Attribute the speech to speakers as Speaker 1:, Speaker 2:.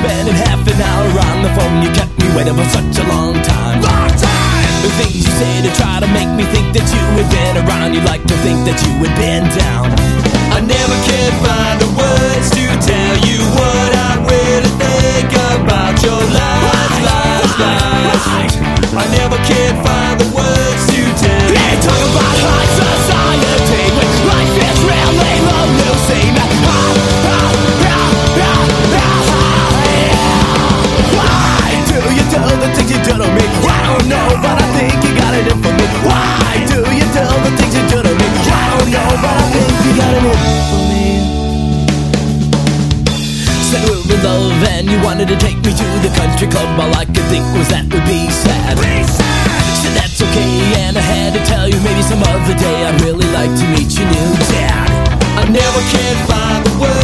Speaker 1: spending half an hour on the phone. You kept me waiting for such a long time.
Speaker 2: Long time!
Speaker 1: The things you say to try to make me think that you had been around. You like to think that you had been down. I never can find the words to tell you what I really think about your lies, lies, lies. I never can find the words love and you wanted to take me to the country club. All I could think was that would be sad. Said that's okay, and I had to tell you maybe some other day I'd really like to meet your new dad. I never can find the words